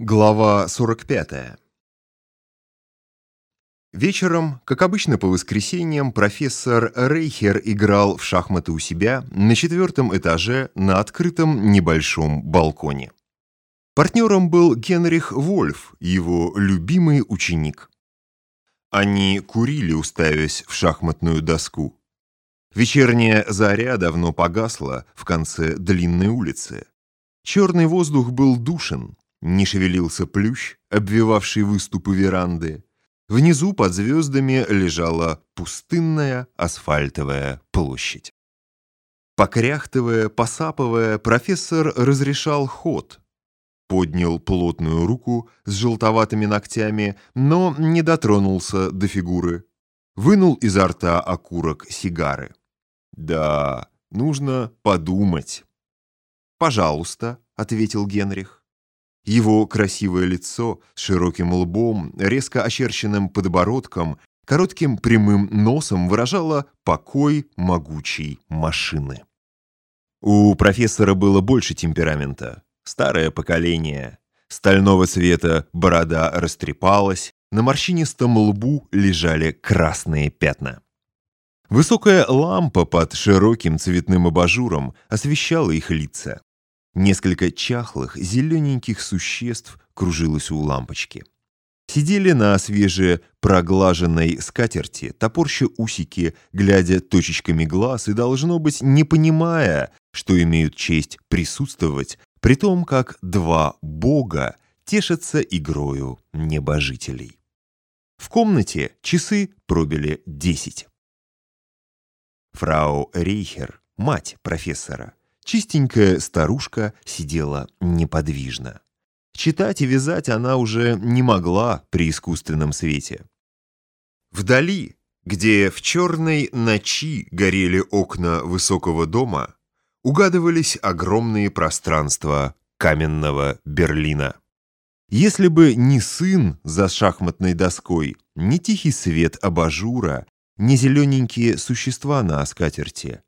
Глава 45 Вечером, как обычно по воскресеньям, профессор Рейхер играл в шахматы у себя на четвертом этаже на открытом небольшом балконе. Партнером был Генрих Вольф, его любимый ученик. Они курили, уставясь в шахматную доску. Вечерняя заря давно погасла в конце длинной улицы. Черный воздух был душен, не шевелился плющ, обвивавший выступы веранды. Внизу под звездами лежала пустынная асфальтовая площадь. Покряхтывая, посапывая, профессор разрешал ход. Поднял плотную руку с желтоватыми ногтями, но не дотронулся до фигуры. Вынул изо рта окурок сигары. «Да, нужно подумать». «Пожалуйста», — ответил Генрих. Его красивое лицо с широким лбом, резко очерченным подбородком, коротким прямым носом выражало покой могучей машины. У профессора было больше темперамента. Старое поколение. Стального цвета борода растрепалась, на морщинистом лбу лежали красные пятна. Высокая лампа под широким цветным абажуром освещала их лица. Несколько чахлых, зелененьких существ кружилось у лампочки. Сидели на свеже проглаженной скатерти, топорща усики, глядя точечками глаз и, должно быть, не понимая, что имеют честь присутствовать, при том, как два бога тешатся игрою небожителей. В комнате часы пробили десять. Фрау Рейхер, мать профессора, Чистенькая старушка сидела неподвижно. Читать и вязать она уже не могла при искусственном свете. Вдали, где в черной ночи горели окна высокого дома, угадывались огромные пространства каменного Берлина. Если бы не сын за шахматной доской, не тихий свет абажура, не зелененькие существа на скатерти.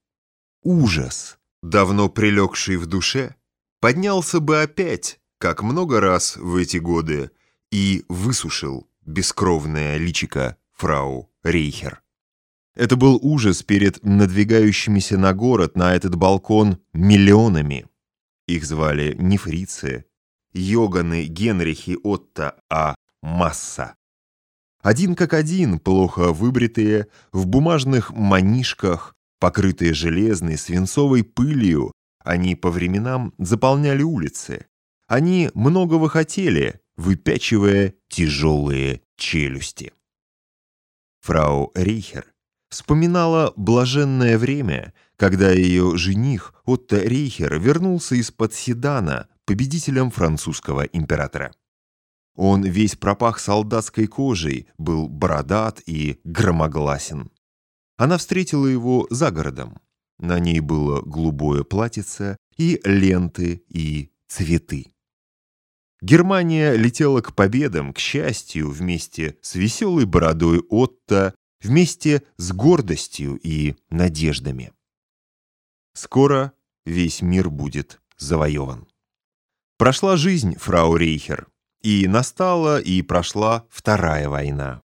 Ужас! Давно прилегший в душе, поднялся бы опять, как много раз в эти годы, и высушил бескровное личико фрау Рейхер. Это был ужас перед надвигающимися на город, на этот балкон, миллионами. Их звали не фрицы, Йоганы, Генрихи, Отто, а масса. Один как один, плохо выбритые, в бумажных манишках, Покрытые железной, свинцовой пылью, они по временам заполняли улицы. Они многого хотели, выпячивая тяжелые челюсти. Фрау Рейхер вспоминала блаженное время, когда ее жених Отто Рейхер вернулся из-под седана победителем французского императора. Он весь пропах солдатской кожей, был бородат и громогласен. Она встретила его за городом. На ней было голубое платьице и ленты, и цветы. Германия летела к победам, к счастью, вместе с веселой бородой Отто, вместе с гордостью и надеждами. Скоро весь мир будет завоеван. Прошла жизнь, фрау Рейхер, и настала и прошла Вторая война.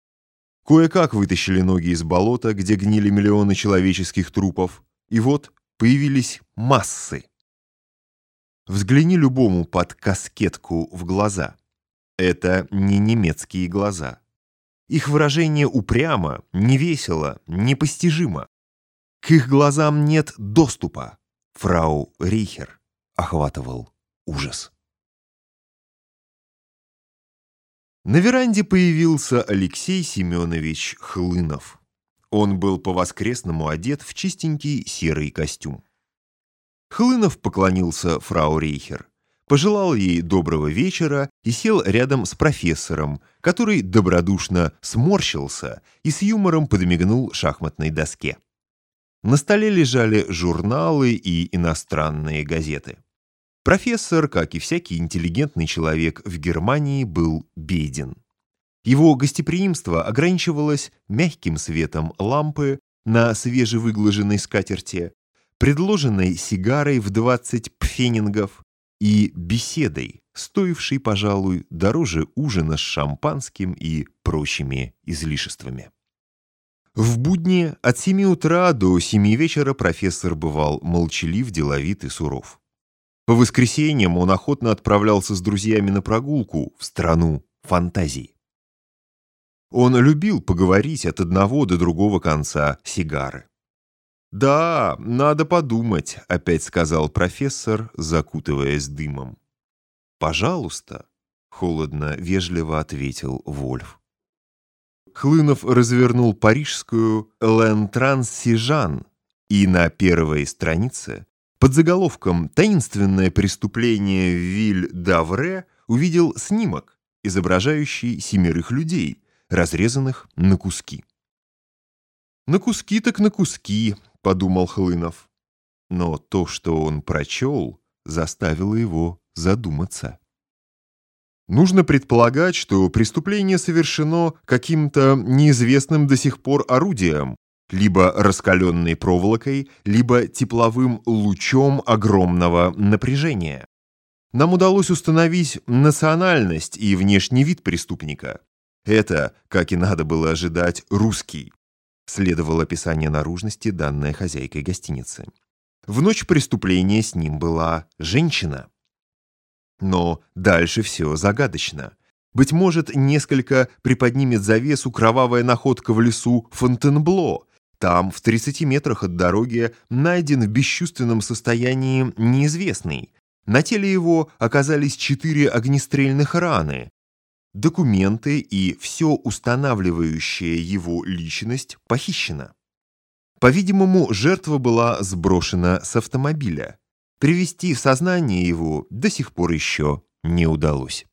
Кое-как вытащили ноги из болота, где гнили миллионы человеческих трупов, и вот появились массы. Взгляни любому под каскетку в глаза. Это не немецкие глаза. Их выражение упрямо, невесело, непостижимо. К их глазам нет доступа. Фрау Рейхер охватывал ужас. На веранде появился Алексей Семенович Хлынов. Он был по-воскресному одет в чистенький серый костюм. Хлынов поклонился фрау Рейхер, пожелал ей доброго вечера и сел рядом с профессором, который добродушно сморщился и с юмором подмигнул шахматной доске. На столе лежали журналы и иностранные газеты. Профессор, как и всякий интеллигентный человек в Германии, был беден. Его гостеприимство ограничивалось мягким светом лампы на свежевыглаженной скатерти, предложенной сигарой в 20 пфенингов и беседой, стоивший, пожалуй, дороже ужина с шампанским и прочими излишествами. В будни от семи утра до семи вечера профессор бывал молчалив, деловит и суров. По воскресеньям он охотно отправлялся с друзьями на прогулку в страну фантазий. Он любил поговорить от одного до другого конца сигары. «Да, надо подумать», — опять сказал профессор, закутываясь дымом. «Пожалуйста», — холодно, вежливо ответил Вольф. Хлынов развернул парижскую «Лентранс Сижан» и на первой странице под заголовком «Таинственное преступление Виль-Давре» увидел снимок, изображающий семерых людей, разрезанных на куски. «На куски так на куски», — подумал Хлынов. Но то, что он прочел, заставило его задуматься. Нужно предполагать, что преступление совершено каким-то неизвестным до сих пор орудием, либо раскаленной проволокой, либо тепловым лучом огромного напряжения. Нам удалось установить национальность и внешний вид преступника. Это, как и надо было ожидать, русский. Следовало описание наружности, данное хозяйкой гостиницы. В ночь преступления с ним была женщина. Но дальше все загадочно. Быть может, несколько приподнимет завесу кровавая находка в лесу Фонтенбло. Там, в 30 метрах от дороги, найден в бесчувственном состоянии неизвестный. На теле его оказались четыре огнестрельных раны. Документы и все устанавливающее его личность похищено. По-видимому, жертва была сброшена с автомобиля. Привести в сознание его до сих пор еще не удалось.